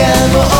calmo oh.